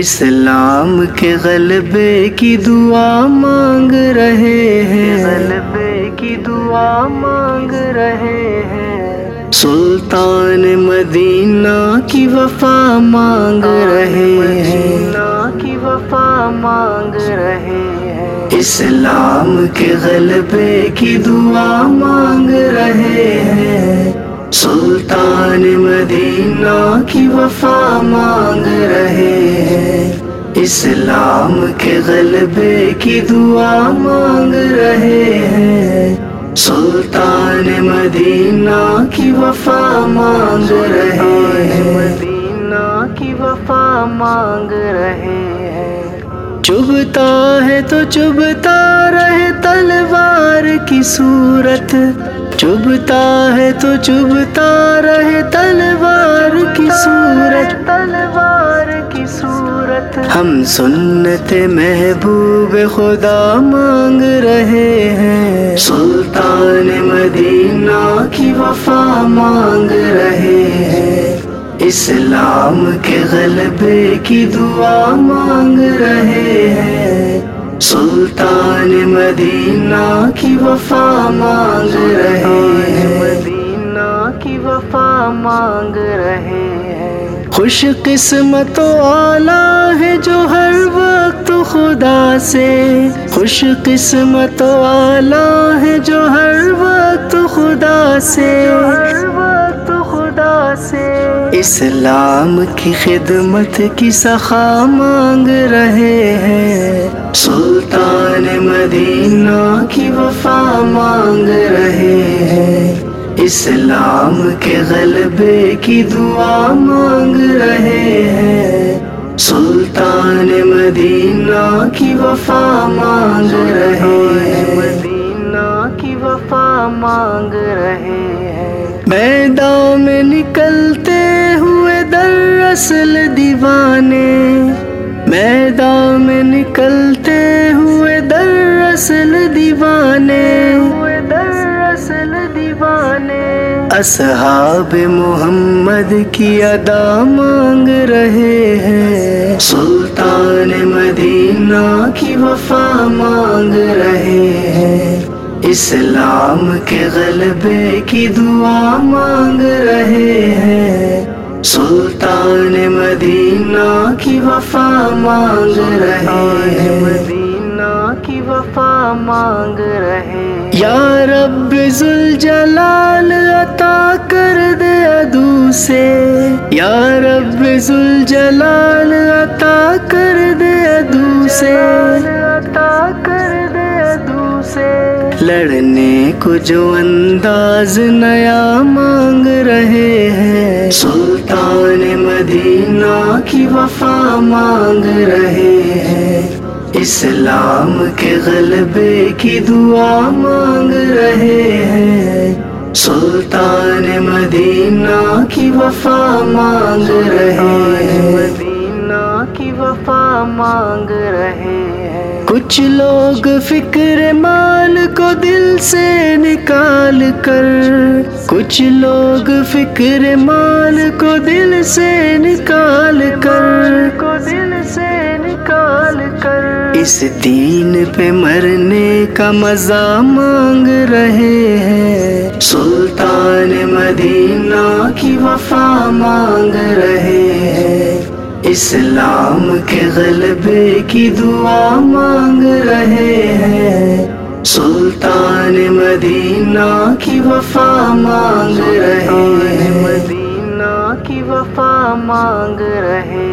اسلام کے غلبے کی دعا مانگ رہے ہیں۔ غلبے کی دعا مانگ رہے ہیں۔ سلطان مدینہ کی وفا مانگ رہے ہیں۔ کی وفا مانگ رہے ہیں۔ اسلام کے غلبے کی دعا مانگ رہے ہیں۔ مدینہ کی وفا مانگ رہے ہیں۔ اسلام کے غلبے کی دعا مانگ رہے ہیں۔ سلطان مدینہ کی وفا مانگ رہے ہیں۔ مدینہ کی وفا مانگ رہے ہیں۔ چبھتا ہے تو چبھتا رہے تلوار کی صورت۔ چبھتا ہے تو چبھتا رہے تلوار کی صورت۔ تلوار کی صورت۔ ہم سنت محبوب خدا مانگ رہے ہیں۔ سلطان مدینہ کی وفا مانگ رہے ہیں۔ اسلام کے غلبے کی دعا مانگ رہے ہیں۔ سلطان مدینہ کی وفا مانگ رہے ہیں۔ مدینہ کی وفا مانگ رہے ہیں۔ خوش قسمت و اعلیٰ ہے جو ہر وقت خدا سے۔ خوش قسمت و اعلیٰ ہے جو ہر وقت خدا سے۔ اسلام کی خدمت کی سخا مانگ رہے ہیں۔ سلطان مدینہ کی وفا مانگ رہے ہیں۔ اسلام کے غلبے کی دعا مانگ رہے ہیں۔ سلطان مدینہ کی وفا مانگ رہے ہیں۔ مدینہ کی وفا مانگ رہے ہیں۔ میدان میں نکلتے اصل دیوانے میدان میں نکلتے ہوئے در دیوانے در اصل دیوانے اصحاب محمد کی ادا مانگ رہے ہیں سلطان مدینہ کی وفا مانگ رہے ہیں اسلام کے غلبے کی دعا مانگ رہے ہیں سلطان مدینہ کی وفا مانگ رہے مدینہ کی وفا مانگ رہے یا رب ذوالجلال عطا کر دے ادو سے۔ یا رب ذوالجلال عطا کر دے ادو سے۔ عطا کر دے ادو سے۔ لڑنے کو جو انداز نیا مانگ رہے ہیں۔ سلطان مدینہ کی وفا مانگ رہے ہیں۔ اسلام کے غلبے کی دعا مانگ رہے ہیں۔ سلطان مدینہ کی وفا مانگ رہے ہیں۔ وفا مانگ رہے ہیں۔ کچھ لوگ فکر مال کو دل سے نکال کر، کچھ لوگ فکر مال کو دل سے نکال کر کو دل سے نکال کر اس دین پہ مرنے کا مزہ مانگ رہے ہیں۔ سلطان مدینہ کی وفا مانگ رہے ہیں اسلام کے غلبے کی دعا مانگ رہے ہیں۔ سلطان مدینہ کی وفا مانگ رہے ہیں۔ مدینہ کی وفا مانگ رہے